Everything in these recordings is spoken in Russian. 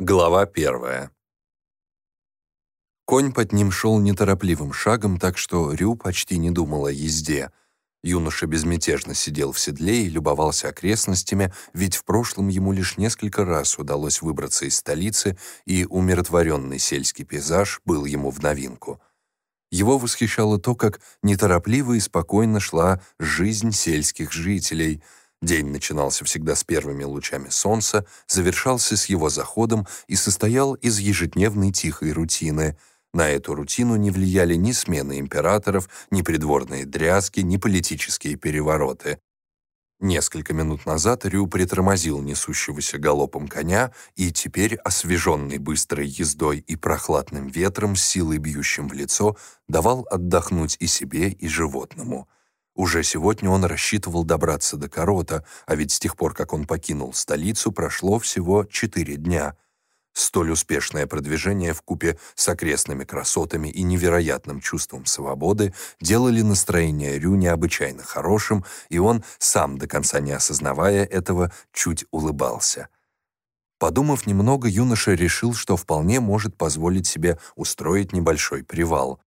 Глава первая. Конь под ним шел неторопливым шагом, так что Рю почти не думал о езде. Юноша безмятежно сидел в седле и любовался окрестностями, ведь в прошлом ему лишь несколько раз удалось выбраться из столицы, и умиротворенный сельский пейзаж был ему в новинку. Его восхищало то, как неторопливо и спокойно шла жизнь сельских жителей — День начинался всегда с первыми лучами солнца, завершался с его заходом и состоял из ежедневной тихой рутины. На эту рутину не влияли ни смены императоров, ни придворные дрязги, ни политические перевороты. Несколько минут назад Рю притормозил несущегося галопом коня и теперь, освеженный быстрой ездой и прохладным ветром, силой бьющим в лицо, давал отдохнуть и себе, и животному — уже сегодня он рассчитывал добраться до Корота, а ведь с тех пор, как он покинул столицу, прошло всего четыре дня. Столь успешное продвижение в купе с окрестными красотами и невероятным чувством свободы делали настроение Рю необычайно хорошим, и он, сам до конца не осознавая этого, чуть улыбался. Подумав немного, юноша решил, что вполне может позволить себе устроить небольшой привал.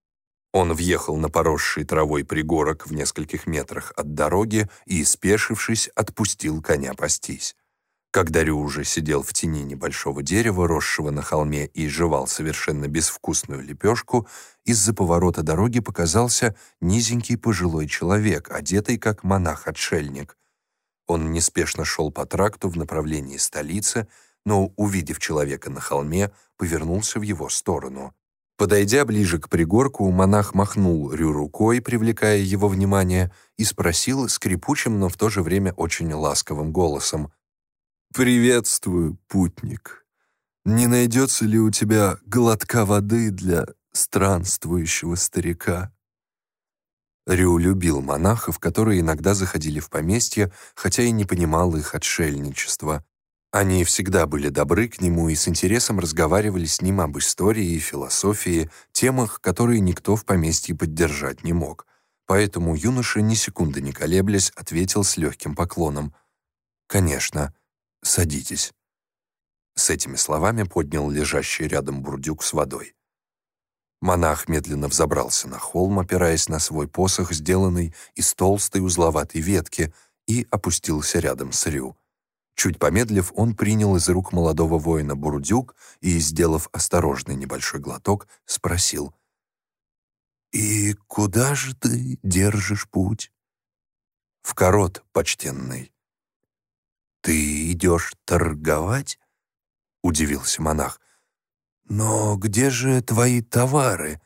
Он въехал на поросший травой пригорок в нескольких метрах от дороги и, спешившись, отпустил коня пастись. Когда Рю уже сидел в тени небольшого дерева, росшего на холме, и жевал совершенно безвкусную лепешку, из-за поворота дороги показался низенький пожилой человек, одетый как монах-отшельник. Он неспешно шел по тракту в направлении столицы, но, увидев человека на холме, повернулся в его сторону. Подойдя ближе к пригорку, монах махнул Рю рукой, привлекая его внимание, и спросил скрипучим, но в то же время очень ласковым голосом. «Приветствую, путник. Не найдется ли у тебя глотка воды для странствующего старика?» Рю любил монахов, которые иногда заходили в поместье, хотя и не понимал их отшельничества. Они всегда были добры к нему и с интересом разговаривали с ним об истории и философии, темах, которые никто в поместье поддержать не мог. Поэтому юноша, ни секунды не колеблясь, ответил с легким поклоном. «Конечно, садитесь». С этими словами поднял лежащий рядом бурдюк с водой. Монах медленно взобрался на холм, опираясь на свой посох, сделанный из толстой узловатой ветки, и опустился рядом с Рю. Чуть помедлив, он принял из рук молодого воина бурдюк и, сделав осторожный небольшой глоток, спросил. «И куда же ты держишь путь?» «В корот, почтенный». «Ты идешь торговать?» — удивился монах. «Но где же твои товары?»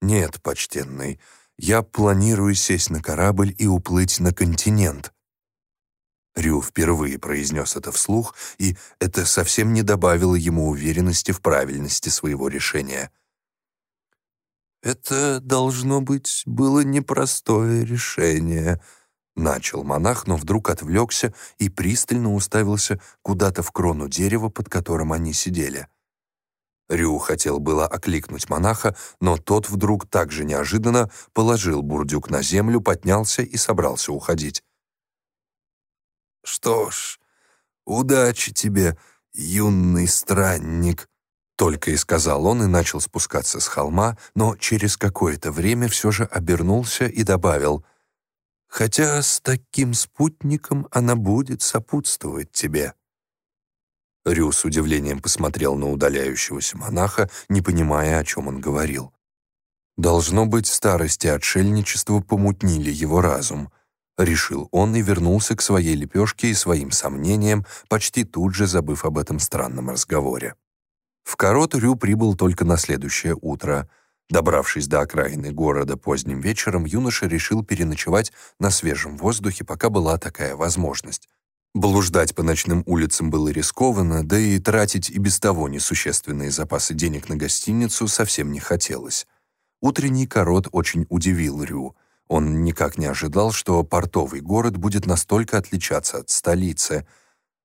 «Нет, почтенный, я планирую сесть на корабль и уплыть на континент», Рю впервые произнес это вслух, и это совсем не добавило ему уверенности в правильности своего решения. «Это, должно быть, было непростое решение», — начал монах, но вдруг отвлекся и пристально уставился куда-то в крону дерева, под которым они сидели. Рю хотел было окликнуть монаха, но тот вдруг так же неожиданно положил бурдюк на землю, поднялся и собрался уходить. «Что ж, удачи тебе, юный странник», — только и сказал он и начал спускаться с холма, но через какое-то время все же обернулся и добавил, «Хотя с таким спутником она будет сопутствовать тебе». Рю с удивлением посмотрел на удаляющегося монаха, не понимая, о чем он говорил. Должно быть, старости отшельничества помутнили его разум — решил он и вернулся к своей лепешке и своим сомнениям, почти тут же забыв об этом странном разговоре. В Корот Рю прибыл только на следующее утро. Добравшись до окраины города поздним вечером, юноша решил переночевать на свежем воздухе, пока была такая возможность. Блуждать по ночным улицам было рискованно, да и тратить и без того несущественные запасы денег на гостиницу совсем не хотелось. Утренний корот очень удивил Рю — он никак не ожидал, что портовый город будет настолько отличаться от столицы.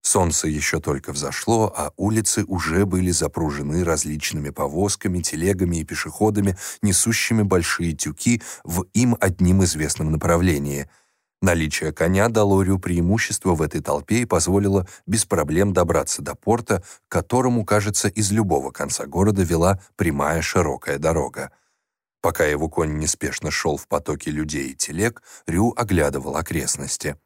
Солнце еще только взошло, а улицы уже были запружены различными повозками, телегами и пешеходами, несущими большие тюки в им одним известном направлении. Наличие коня дало Рю преимущество в этой толпе и позволило без проблем добраться до порта, к которому, кажется, из любого конца города вела прямая широкая дорога. Пока его конь неспешно шел в потоке людей и телег, Рю оглядывал окрестности.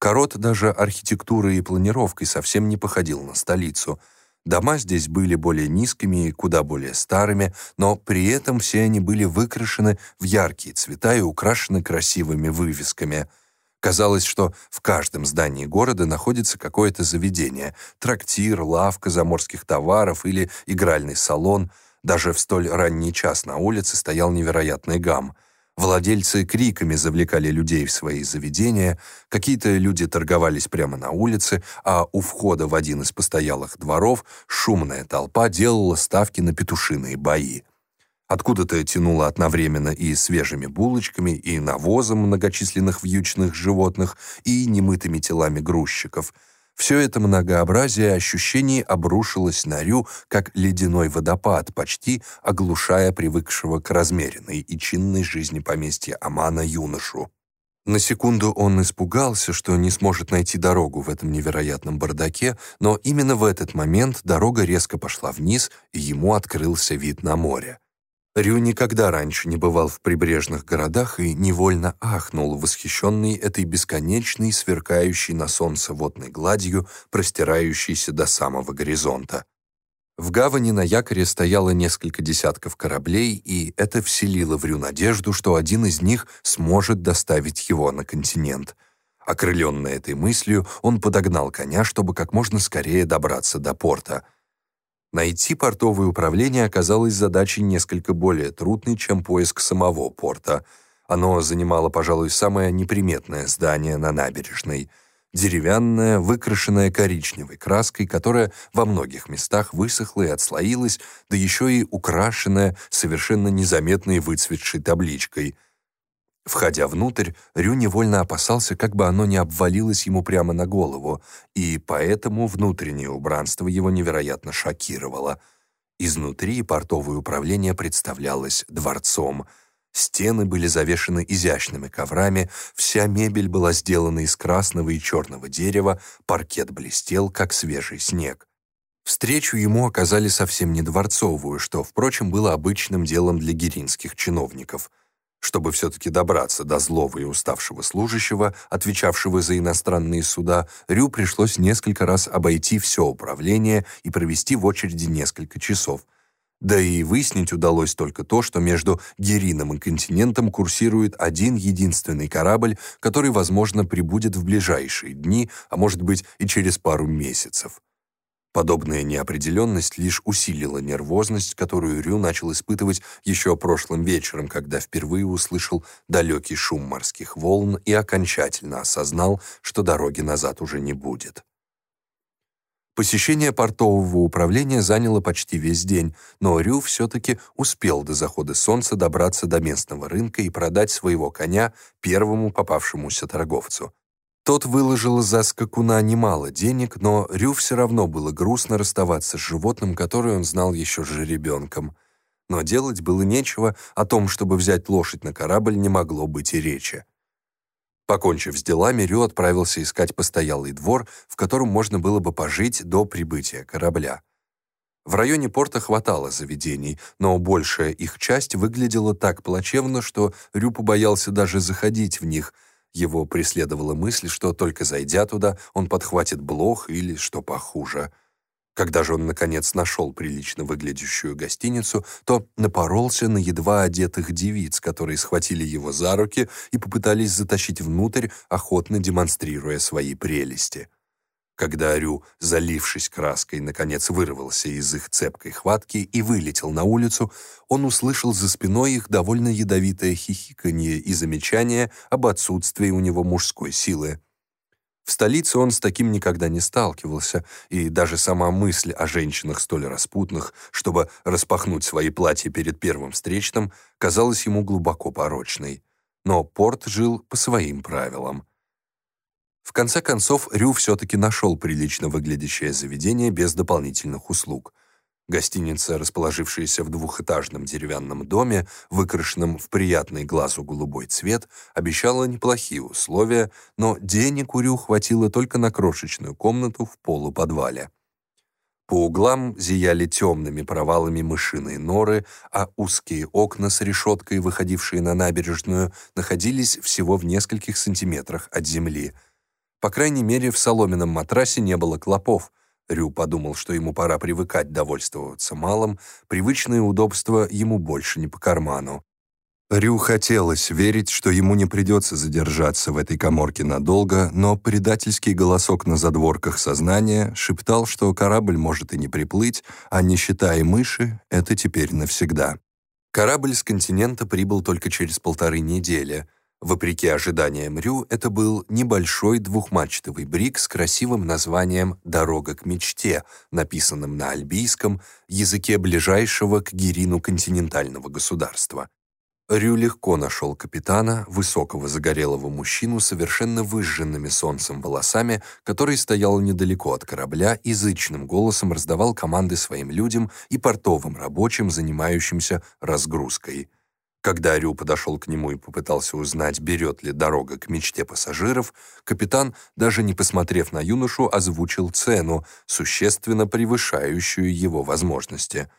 Корот даже архитектурой и планировкой совсем не походил на столицу. Дома здесь были более низкими и куда более старыми, но при этом все они были выкрашены в яркие цвета и украшены красивыми вывесками. Казалось, что в каждом здании города находится какое-то заведение — трактир, лавка заморских товаров или игральный салон. Даже в столь ранний час на улице стоял невероятный гам — Владельцы криками завлекали людей в свои заведения, какие-то люди торговались прямо на улице, а у входа в один из постоялых дворов шумная толпа делала ставки на петушиные бои. Откуда-то тянуло одновременно и свежими булочками, и навозом многочисленных вьючных животных, и немытыми телами грузчиков — все это многообразие ощущений обрушилось на Рю, как ледяной водопад, почти оглушая привыкшего к размеренной и чинной жизни поместья Амана юношу. На секунду он испугался, что не сможет найти дорогу в этом невероятном бардаке, но именно в этот момент дорога резко пошла вниз, и ему открылся вид на море. Рю никогда раньше не бывал в прибрежных городах и невольно ахнул, восхищенный этой бесконечной, сверкающей на солнце водной гладью, простирающейся до самого горизонта. В гавани на якоре стояло несколько десятков кораблей, и это вселило в Рю надежду, что один из них сможет доставить его на континент. Окрыленный этой мыслью, он подогнал коня, чтобы как можно скорее добраться до порта — Найти портовое управление оказалось задачей несколько более трудной, чем поиск самого порта. Оно занимало, пожалуй, самое неприметное здание на набережной. Деревянное, выкрашенное коричневой краской, которая во многих местах высохла и отслоилась, да еще и украшенное совершенно незаметной выцветшей табличкой — Входя внутрь, Рю невольно опасался, как бы оно не обвалилось ему прямо на голову, и поэтому внутреннее убранство его невероятно шокировало. Изнутри портовое управление представлялось дворцом. Стены были завешены изящными коврами, вся мебель была сделана из красного и черного дерева, паркет блестел, как свежий снег. Встречу ему оказали совсем не дворцовую, что, впрочем, было обычным делом для гиринских чиновников — чтобы все-таки добраться до злого и уставшего служащего, отвечавшего за иностранные суда, Рю пришлось несколько раз обойти все управление и провести в очереди несколько часов. Да и выяснить удалось только то, что между Герином и континентом курсирует один единственный корабль, который, возможно, прибудет в ближайшие дни, а может быть и через пару месяцев. Подобная неопределенность лишь усилила нервозность, которую Рю начал испытывать еще прошлым вечером, когда впервые услышал далекий шум морских волн и окончательно осознал, что дороги назад уже не будет. Посещение портового управления заняло почти весь день, но Рю все-таки успел до захода солнца добраться до местного рынка и продать своего коня первому попавшемуся торговцу. Тот выложил за скакуна немало денег, но Рю все равно было грустно расставаться с животным, которое он знал еще жеребенком. Но делать было нечего, о том, чтобы взять лошадь на корабль, не могло быть и речи. Покончив с делами, Рю отправился искать постоялый двор, в котором можно было бы пожить до прибытия корабля. В районе порта хватало заведений, но большая их часть выглядела так плачевно, что Рю побоялся даже заходить в них — его преследовала мысль, что только зайдя туда, он подхватит блох или, что похуже. Когда же он, наконец, нашел прилично выглядящую гостиницу, то напоролся на едва одетых девиц, которые схватили его за руки и попытались затащить внутрь, охотно демонстрируя свои прелести. Когда Рю, залившись краской, наконец вырвался из их цепкой хватки и вылетел на улицу, он услышал за спиной их довольно ядовитое хихиканье и замечание об отсутствии у него мужской силы. В столице он с таким никогда не сталкивался, и даже сама мысль о женщинах столь распутных, чтобы распахнуть свои платья перед первым встречным, казалась ему глубоко порочной. Но Порт жил по своим правилам. В конце концов, Рю все-таки нашел прилично выглядящее заведение без дополнительных услуг. Гостиница, расположившаяся в двухэтажном деревянном доме, выкрашенном в приятный глазу голубой цвет, обещала неплохие условия, но денег у Рю хватило только на крошечную комнату в полуподвале. По углам зияли темными провалами мышиные норы, а узкие окна с решеткой, выходившие на набережную, находились всего в нескольких сантиметрах от земли. По крайней мере, в соломенном матрасе не было клопов — Рю подумал, что ему пора привыкать довольствоваться малым, привычные удобства ему больше не по карману. Рю хотелось верить, что ему не придется задержаться в этой коморке надолго, но предательский голосок на задворках сознания шептал, что корабль может и не приплыть, а нищета и мыши — это теперь навсегда. Корабль с континента прибыл только через полторы недели — Вопреки ожиданиям Рю, это был небольшой двухмачтовый брик с красивым названием «Дорога к мечте», написанным на альбийском, языке ближайшего к Гирину континентального государства. Рю легко нашел капитана, высокого загорелого мужчину, совершенно выжженными солнцем волосами, который стоял недалеко от корабля и голосом раздавал команды своим людям и портовым рабочим, занимающимся разгрузкой. Когда Рю подошел к нему и попытался узнать, берет ли дорога к мечте пассажиров, капитан, даже не посмотрев на юношу, озвучил цену, существенно превышающую его возможности.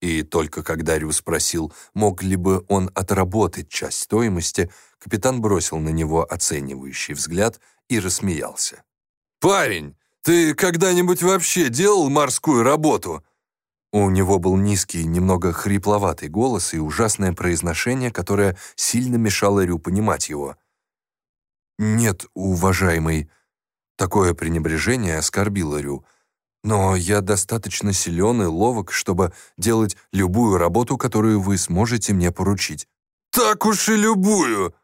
И только когда Рю спросил, мог ли бы он отработать часть стоимости, капитан бросил на него оценивающий взгляд и рассмеялся. «Парень, ты когда-нибудь вообще делал морскую работу?» У него был низкий, немного хрипловатый голос и ужасное произношение, которое сильно мешало Рю понимать его. «Нет, уважаемый». Такое пренебрежение оскорбило Рю. «Но я достаточно силен и ловок, чтобы делать любую работу, которую вы сможете мне поручить». «Так уж и любую!»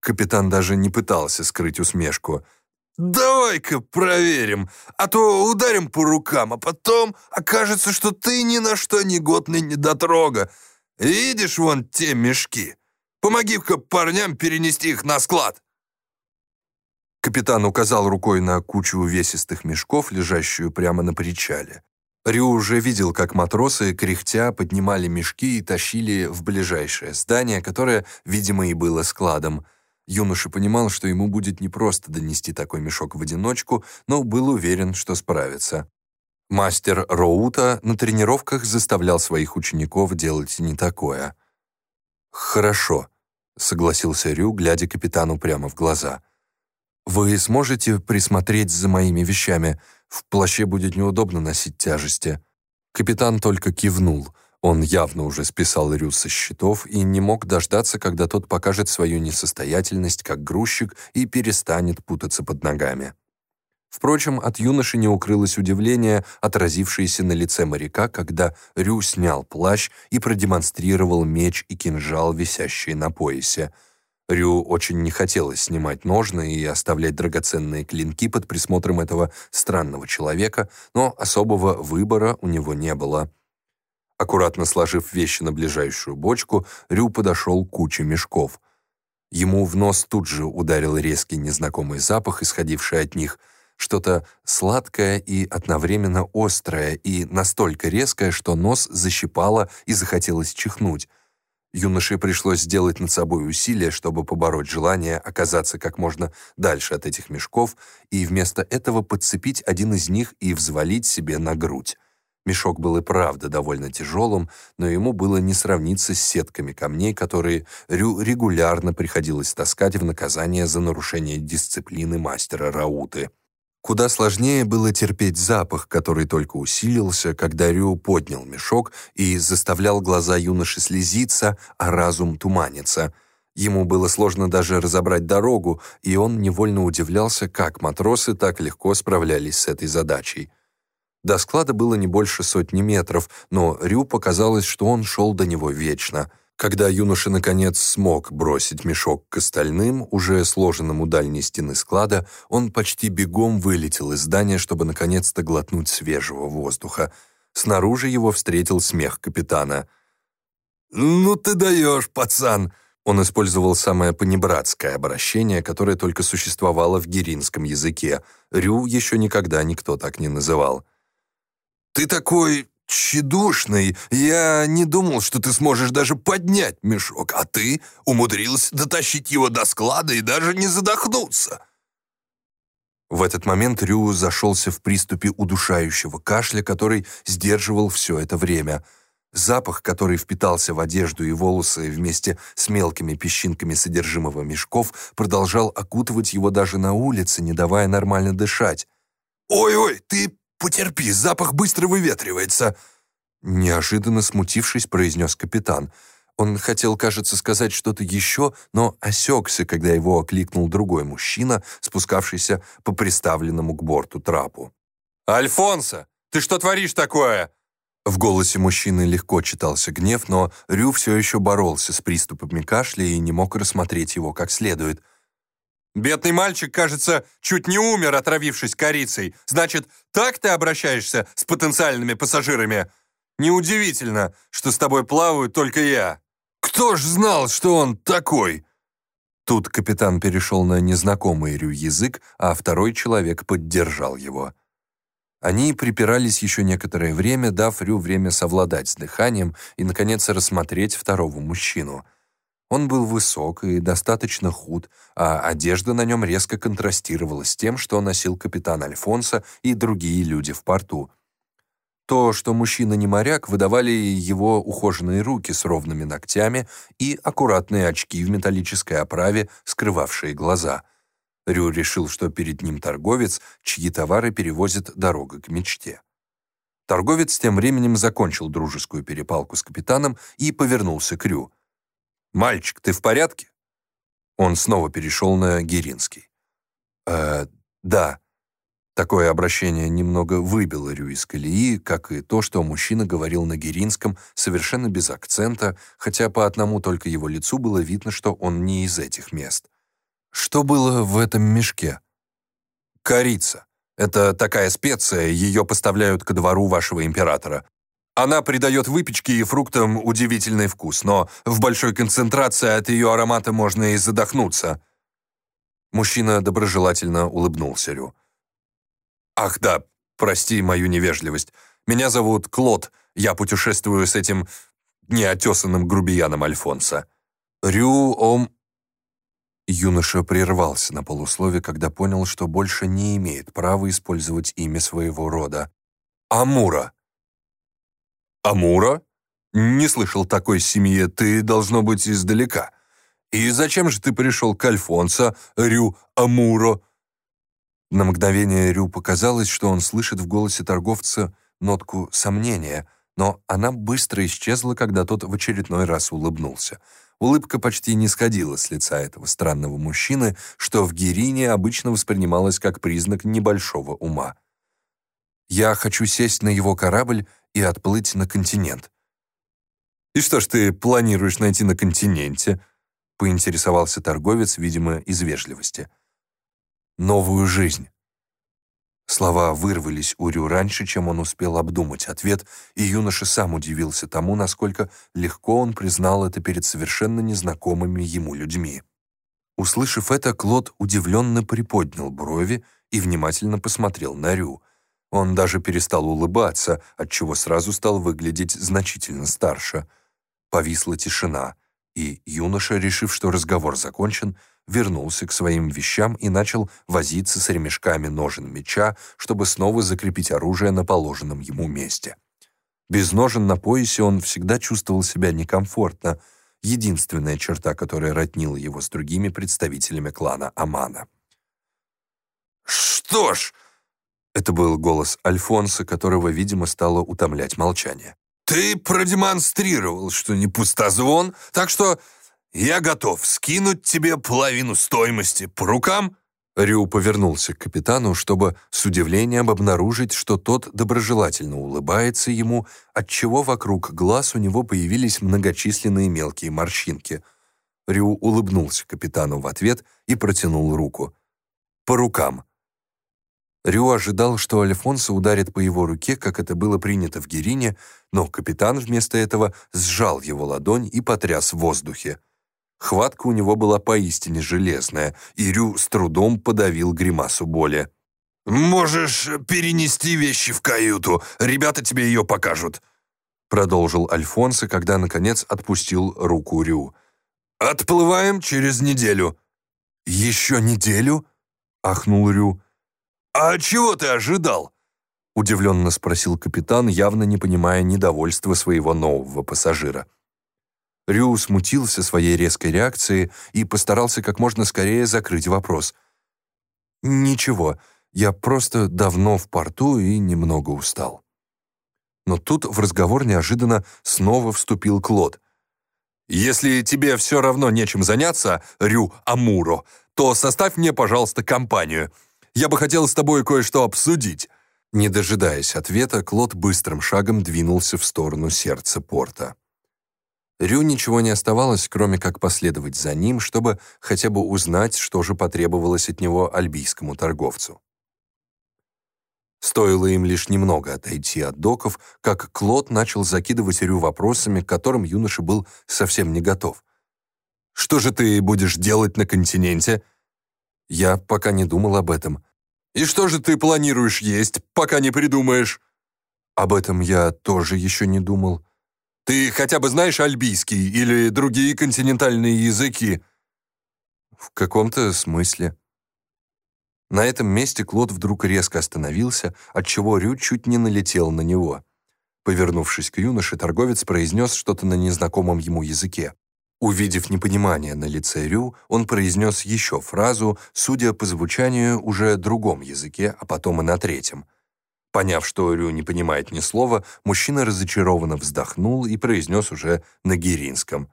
Капитан даже не пытался скрыть усмешку – «Давай-ка проверим, а то ударим по рукам, а потом окажется, что ты ни на что не годный недотрога. Видишь вон те мешки? Помоги-ка парням перенести их на склад». Капитан указал рукой на кучу увесистых мешков, лежащую прямо на причале. Рю уже видел, как матросы, кряхтя, поднимали мешки и тащили в ближайшее здание, которое, видимо, и было складом – Юноша понимал, что ему будет непросто донести такой мешок в одиночку, но был уверен, что справится. Мастер Роута на тренировках заставлял своих учеников делать не такое. «Хорошо», — согласился Рю, глядя капитану прямо в глаза. «Вы сможете присмотреть за моими вещами? В плаще будет неудобно носить тяжести». Капитан только кивнул — он явно уже списал Рю со счетов и не мог дождаться, когда тот покажет свою несостоятельность как грузчик и перестанет путаться под ногами. Впрочем, от юноши не укрылось удивление, отразившееся на лице моряка, когда Рю снял плащ и продемонстрировал меч и кинжал, висящие на поясе. Рю очень не хотелось снимать ножны и оставлять драгоценные клинки под присмотром этого странного человека, но особого выбора у него не было. Аккуратно сложив вещи на ближайшую бочку, Рю подошел к куче мешков. Ему в нос тут же ударил резкий незнакомый запах, исходивший от них, что-то сладкое и одновременно острое, и настолько резкое, что нос защипало и захотелось чихнуть. Юноше пришлось сделать над собой усилие, чтобы побороть желание оказаться как можно дальше от этих мешков и вместо этого подцепить один из них и взвалить себе на грудь. Мешок был и правда довольно тяжелым, но ему было не сравниться с сетками камней, которые Рю регулярно приходилось таскать в наказание за нарушение дисциплины мастера Рауты. Куда сложнее было терпеть запах, который только усилился, когда Рю поднял мешок и заставлял глаза юноши слезиться, а разум туманиться. Ему было сложно даже разобрать дорогу, и он невольно удивлялся, как матросы так легко справлялись с этой задачей. До склада было не больше сотни метров, но Рю показалось, что он шел до него вечно. Когда юноша наконец смог бросить мешок к остальным, уже сложенным у дальней стены склада, он почти бегом вылетел из здания, чтобы наконец-то глотнуть свежего воздуха. Снаружи его встретил смех капитана. «Ну ты даешь, пацан!» Он использовал самое понебратское обращение, которое только существовало в гиринском языке. Рю еще никогда никто так не называл. Ты такой тщедушный. Я не думал, что ты сможешь даже поднять мешок, а ты умудрился дотащить его до склада и даже не задохнуться». В этот момент Рю зашелся в приступе удушающего кашля, который сдерживал все это время. Запах, который впитался в одежду и волосы вместе с мелкими песчинками содержимого мешков, продолжал окутывать его даже на улице, не давая нормально дышать. «Ой-ой, ты потерпи, запах быстро выветривается!» Неожиданно смутившись, произнес капитан — он хотел, кажется, сказать что-то еще, но осекся, когда его окликнул другой мужчина, спускавшийся по приставленному к борту трапу. «Альфонсо, ты что творишь такое?» В голосе мужчины легко читался гнев, но Рю все еще боролся с приступами кашля и не мог рассмотреть его как следует. «Бедный мальчик, кажется, чуть не умер, отравившись корицей. Значит, так ты обращаешься с потенциальными пассажирами? Неудивительно, что с тобой плаваю только я». Кто ж знал, что он такой?» Тут капитан перешел на незнакомый Рю язык, а второй человек поддержал его. Они припирались еще некоторое время, дав Рю время совладать с дыханием и, наконец, рассмотреть второго мужчину. Он был высок и достаточно худ, а одежда на нем резко контрастировала с тем, что носил капитан Альфонсо и другие люди в порту — то, что мужчина не моряк, выдавали его ухоженные руки с ровными ногтями и аккуратные очки в металлической оправе, скрывавшие глаза. Рю решил, что перед ним торговец, чьи товары перевозит дорога к мечте. Торговец тем временем закончил дружескую перепалку с капитаном и повернулся к Рю. «Мальчик, ты в порядке?» Он снова перешел на Геринский. «Э, да», Такое обращение немного выбило Рю из колеи, как и то, что мужчина говорил на геринском совершенно без акцента, хотя по одному только его лицу было видно, что он не из этих мест. Что было в этом мешке? Корица. Это такая специя, ее поставляют ко двору вашего императора. Она придает выпечке и фруктам удивительный вкус, но в большой концентрации от ее аромата можно и задохнуться. Мужчина доброжелательно улыбнулся Рю. «Ах да, прости мою невежливость. Меня зовут Клод. Я путешествую с этим неотесанным грубияном Альфонса. Рю Ом...» Юноша прервался на полуслове, когда понял, что больше не имеет права использовать имя своего рода. «Амура». «Амура? Не слышал такой семьи, ты, должно быть, издалека. И зачем же ты пришел к Альфонсо, Рю Амуро?» На мгновение Рю показалось, что он слышит в голосе торговца нотку сомнения, но она быстро исчезла, когда тот в очередной раз улыбнулся. Улыбка почти не сходила с лица этого странного мужчины, что в Гирине обычно воспринималось как признак небольшого ума. «Я хочу сесть на его корабль и отплыть на континент». «И что ж ты планируешь найти на континенте?» — поинтересовался торговец, видимо, из вежливости новую жизнь. Слова вырвались у Рю раньше, чем он успел обдумать ответ, и юноша сам удивился тому, насколько легко он признал это перед совершенно незнакомыми ему людьми. Услышав это, Клод удивленно приподнял брови и внимательно посмотрел на Рю. Он даже перестал улыбаться, отчего сразу стал выглядеть значительно старше. Повисла тишина, и юноша, решив, что разговор закончен, вернулся к своим вещам и начал возиться с ремешками ножен меча, чтобы снова закрепить оружие на положенном ему месте. Без ножен на поясе он всегда чувствовал себя некомфортно, единственная черта, которая роднила его с другими представителями клана Амана. «Что ж...» — это был голос Альфонса, которого, видимо, стало утомлять молчание. «Ты продемонстрировал, что не пустозвон, так что «Я готов скинуть тебе половину стоимости по рукам?» Рю повернулся к капитану, чтобы с удивлением обнаружить, что тот доброжелательно улыбается ему, отчего вокруг глаз у него появились многочисленные мелкие морщинки. Рю улыбнулся капитану в ответ и протянул руку. «По рукам». Рю ожидал, что Альфонсо ударит по его руке, как это было принято в Герине, но капитан вместо этого сжал его ладонь и потряс в воздухе. Хватка у него была поистине железная, и Рю с трудом подавил гримасу боли. «Можешь перенести вещи в каюту, ребята тебе ее покажут», продолжил Альфонсо, когда, наконец, отпустил руку Рю. «Отплываем через неделю». «Еще неделю?» — ахнул Рю. «А чего ты ожидал?» — удивленно спросил капитан, явно не понимая недовольства своего нового пассажира. Рю смутился своей резкой реакцией и постарался как можно скорее закрыть вопрос. «Ничего, я просто давно в порту и немного устал». Но тут в разговор неожиданно снова вступил Клод. «Если тебе все равно нечем заняться, Рю Амуро, то составь мне, пожалуйста, компанию. Я бы хотел с тобой кое-что обсудить». Не дожидаясь ответа, Клод быстрым шагом двинулся в сторону сердца порта. Рю ничего не оставалось, кроме как последовать за ним, чтобы хотя бы узнать, что же потребовалось от него альбийскому торговцу. Стоило им лишь немного отойти от доков, как Клод начал закидывать Рю вопросами, к которым юноша был совсем не готов. «Что же ты будешь делать на континенте?» «Я пока не думал об этом», и что же ты планируешь есть, пока не придумаешь?» «Об этом я тоже еще не думал». «Ты хотя бы знаешь альбийский или другие континентальные языки?» «В каком-то смысле». На этом месте Клод вдруг резко остановился, отчего Рю чуть не налетел на него. Повернувшись к юноше, торговец произнес что-то на незнакомом ему языке. Увидев непонимание на лице Рю, он произнес еще фразу, судя по звучанию, уже другом языке, а потом и на третьем. Поняв, что Рю не понимает ни слова, мужчина разочарованно вздохнул и произнес уже на гиринском.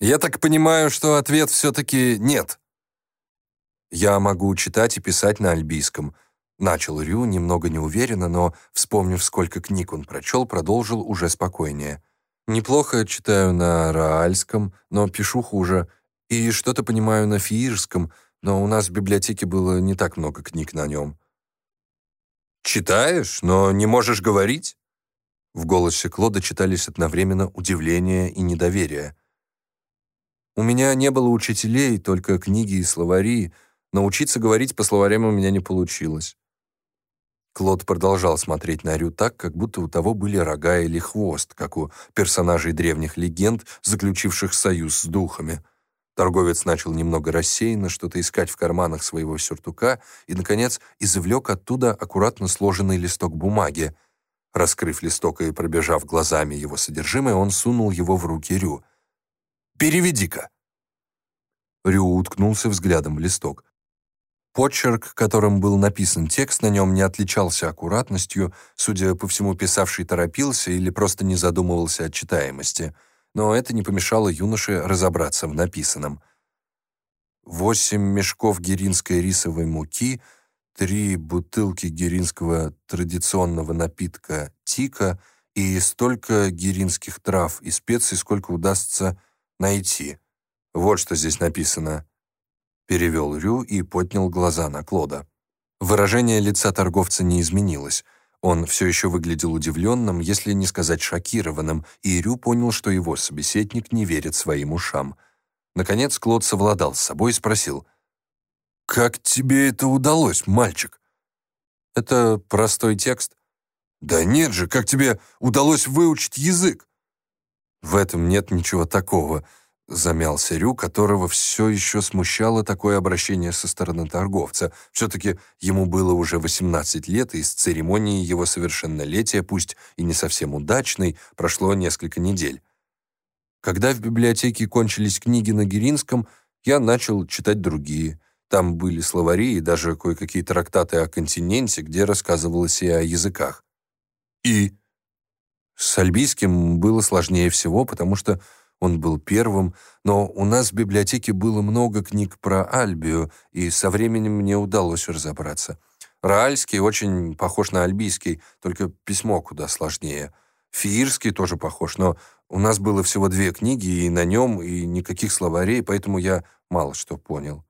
«Я так понимаю, что ответ все-таки нет». «Я могу читать и писать на альбийском», — начал Рю немного неуверенно, но, вспомнив, сколько книг он прочел, продолжил уже спокойнее. Неплохо читаю на раальском, но пишу хуже. И что-то понимаю на фиирском, но у нас в библиотеке было не так много книг на нем. «Читаешь, но не можешь говорить?» В голосе Клода читались одновременно удивление и недоверие. «У меня не было учителей, только книги и словари. Научиться говорить по словарям у меня не получилось. Клод продолжал смотреть на Рю так, как будто у того были рога или хвост, как у персонажей древних легенд, заключивших союз с духами. Торговец начал немного рассеянно что-то искать в карманах своего сюртука и, наконец, извлек оттуда аккуратно сложенный листок бумаги. Раскрыв листок и пробежав глазами его содержимое, он сунул его в руки Рю. «Переведи-ка!» Рю уткнулся взглядом в листок. Почерк, которым был написан текст, на нем не отличался аккуратностью, судя по всему, писавший торопился или просто не задумывался о читаемости, но это не помешало юноше разобраться в написанном. Восемь мешков геринской рисовой муки, три бутылки геринского традиционного напитка тика и столько геринских трав и специй, сколько удастся найти. Вот что здесь написано перевел Рю и поднял глаза на Клода. Выражение лица торговца не изменилось. Он все еще выглядел удивленным, если не сказать шокированным, и Рю понял, что его собеседник не верит своим ушам. Наконец Клод совладал с собой и спросил, «Как тебе это удалось, мальчик?» «Это простой текст». «Да нет же, как тебе удалось выучить язык?» «В этом нет ничего такого», Замялся Рю, которого все еще смущало такое обращение со стороны торговца. Все-таки ему было уже 18 лет, и с церемонии его совершеннолетия, пусть и не совсем удачной, прошло несколько недель. Когда в библиотеке кончились книги на Геринском, я начал читать другие. Там были словари и даже кое-какие трактаты о континенте, где рассказывалось и о языках. И с альбийским было сложнее всего, потому что он был первым, но у нас в библиотеке было много книг про Альбию, и со временем мне удалось разобраться. Раальский очень похож на альбийский, только письмо куда сложнее. Фиирский тоже похож, но у нас было всего две книги, и на нем, и никаких словарей, поэтому я мало что понял.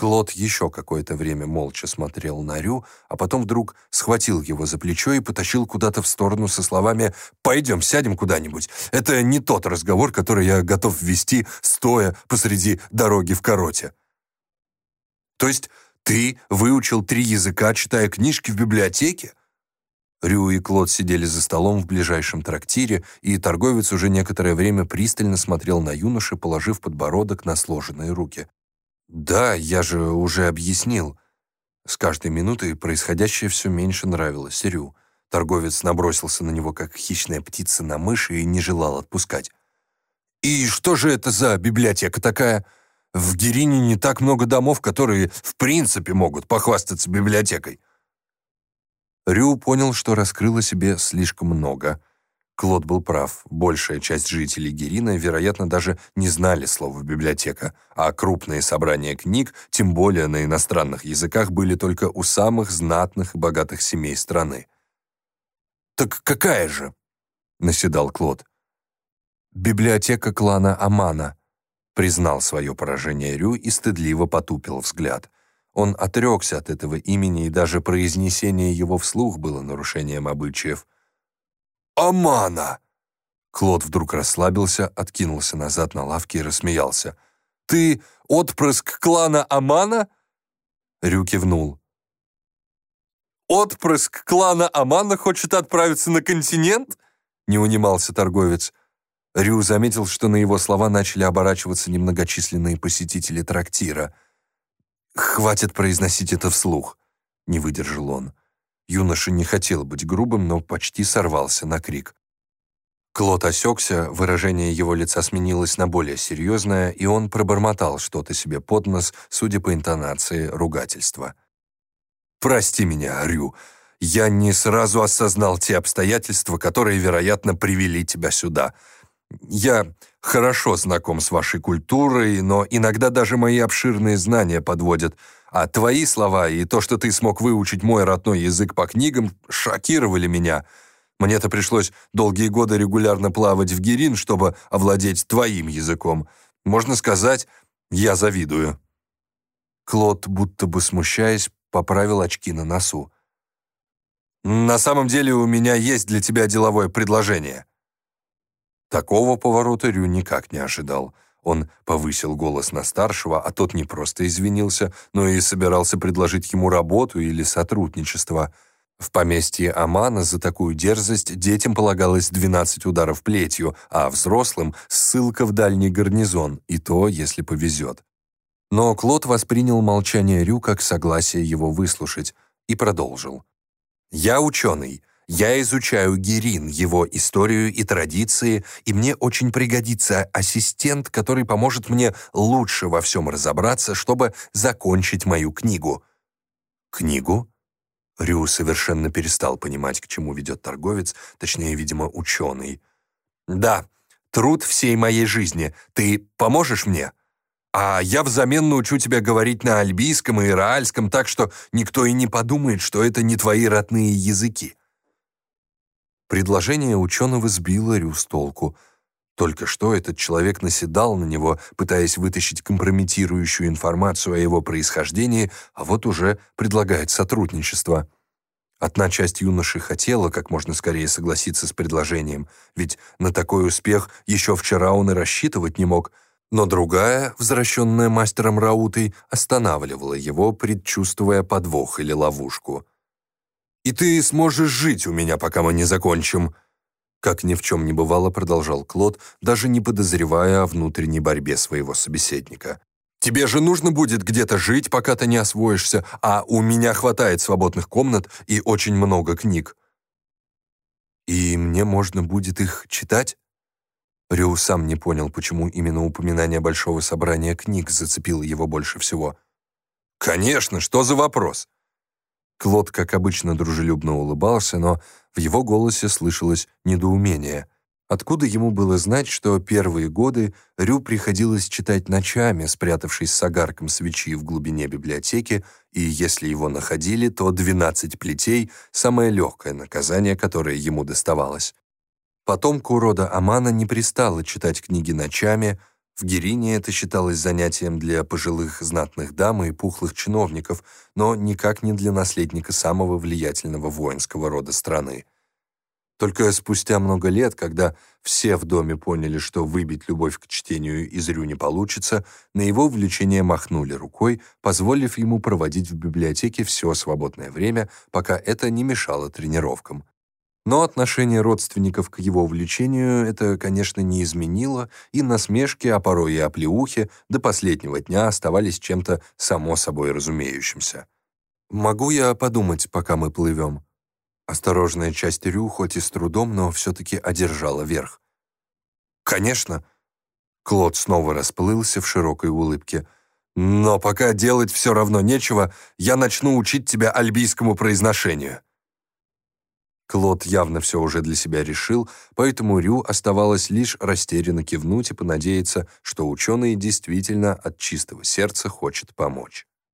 Клод еще какое-то время молча смотрел на Рю, а потом вдруг схватил его за плечо и потащил куда-то в сторону со словами «Пойдем, сядем куда-нибудь. Это не тот разговор, который я готов вести, стоя посреди дороги в короте». «То есть ты выучил три языка, читая книжки в библиотеке?» Рю и Клод сидели за столом в ближайшем трактире, и торговец уже некоторое время пристально смотрел на юноши, положив подбородок на сложенные руки. «Да, я же уже объяснил». С каждой минутой происходящее все меньше нравилось Рю. Торговец набросился на него, как хищная птица на мышь, и не желал отпускать. «И что же это за библиотека такая? В Герине не так много домов, которые в принципе могут похвастаться библиотекой». Рю понял, что раскрыл себе слишком много. Клод был прав. Большая часть жителей Герина, вероятно, даже не знали слова «библиотека», а крупные собрания книг, тем более на иностранных языках, были только у самых знатных и богатых семей страны. «Так какая же?» — наседал Клод. «Библиотека клана Амана», — признал свое поражение Рю и стыдливо потупил взгляд — он отрекся от этого имени, и даже произнесение его вслух было нарушением обычаев. «Амана!» Клод вдруг расслабился, откинулся назад на лавке и рассмеялся. «Ты отпрыск клана Амана?» Рю кивнул. «Отпрыск клана Амана хочет отправиться на континент?» не унимался торговец. Рю заметил, что на его слова начали оборачиваться немногочисленные посетители трактира — «Хватит произносить это вслух», — не выдержал он. Юноша не хотел быть грубым, но почти сорвался на крик. Клод осекся, выражение его лица сменилось на более серьезное, и он пробормотал что-то себе под нос, судя по интонации ругательства. «Прости меня, Рю, я не сразу осознал те обстоятельства, которые, вероятно, привели тебя сюда. Я хорошо знаком с вашей культурой, но иногда даже мои обширные знания подводят. А твои слова и то, что ты смог выучить мой родной язык по книгам, шокировали меня. Мне-то пришлось долгие годы регулярно плавать в Герин, чтобы овладеть твоим языком. Можно сказать, я завидую». Клод, будто бы смущаясь, поправил очки на носу. «На самом деле у меня есть для тебя деловое предложение». Такого поворота Рю никак не ожидал. Он повысил голос на старшего, а тот не просто извинился, но и собирался предложить ему работу или сотрудничество. В поместье Амана за такую дерзость детям полагалось 12 ударов плетью, а взрослым — ссылка в дальний гарнизон, и то, если повезет. Но Клод воспринял молчание Рю как согласие его выслушать и продолжил. «Я ученый. Я изучаю Герин, его историю и традиции, и мне очень пригодится ассистент, который поможет мне лучше во всем разобраться, чтобы закончить мою книгу». «Книгу?» Рю совершенно перестал понимать, к чему ведет торговец, точнее, видимо, ученый. «Да, труд всей моей жизни. Ты поможешь мне?» А я взамен научу тебя говорить на альбийском и ираальском, так что никто и не подумает, что это не твои родные языки. Предложение ученого сбило Рю с толку. Только что этот человек наседал на него, пытаясь вытащить компрометирующую информацию о его происхождении, а вот уже предлагает сотрудничество. Одна часть юноши хотела как можно скорее согласиться с предложением, ведь на такой успех еще вчера он и рассчитывать не мог, но другая, возвращенная мастером Раутой, останавливала его, предчувствуя подвох или ловушку и ты сможешь жить у меня, пока мы не закончим». Как ни в чем не бывало, продолжал Клод, даже не подозревая о внутренней борьбе своего собеседника. «Тебе же нужно будет где-то жить, пока ты не освоишься, а у меня хватает свободных комнат и очень много книг». «И мне можно будет их читать?» Рю сам не понял, почему именно упоминание большого собрания книг зацепило его больше всего. «Конечно, что за вопрос?» Клод, как обычно, дружелюбно улыбался, но в его голосе слышалось недоумение. Откуда ему было знать, что первые годы Рю приходилось читать ночами, спрятавшись с огарком свечи в глубине библиотеки, и если его находили, то 12 плетей — самое легкое наказание, которое ему доставалось. Потомку рода Амана не пристало читать книги ночами, в Герине это считалось занятием для пожилых знатных дам и пухлых чиновников, но никак не для наследника самого влиятельного воинского рода страны. Только спустя много лет, когда все в доме поняли, что выбить любовь к чтению из Рю не получится, на его увлечение махнули рукой, позволив ему проводить в библиотеке все свободное время, пока это не мешало тренировкам. Но отношение родственников к его увлечению это, конечно, не изменило, и насмешки, а порой и оплеухи до последнего дня оставались чем-то само собой разумеющимся. «Могу я подумать, пока мы плывем?» Осторожная часть Рю, хоть и с трудом, но все-таки одержала верх. «Конечно!» Клод снова расплылся в широкой улыбке. «Но пока делать все равно нечего, я начну учить тебя альбийскому произношению». Клод явно все уже для себя решил, поэтому Рю оставалось лишь растерянно кивнуть и понадеяться, что ученый действительно от чистого сердца хочет помочь.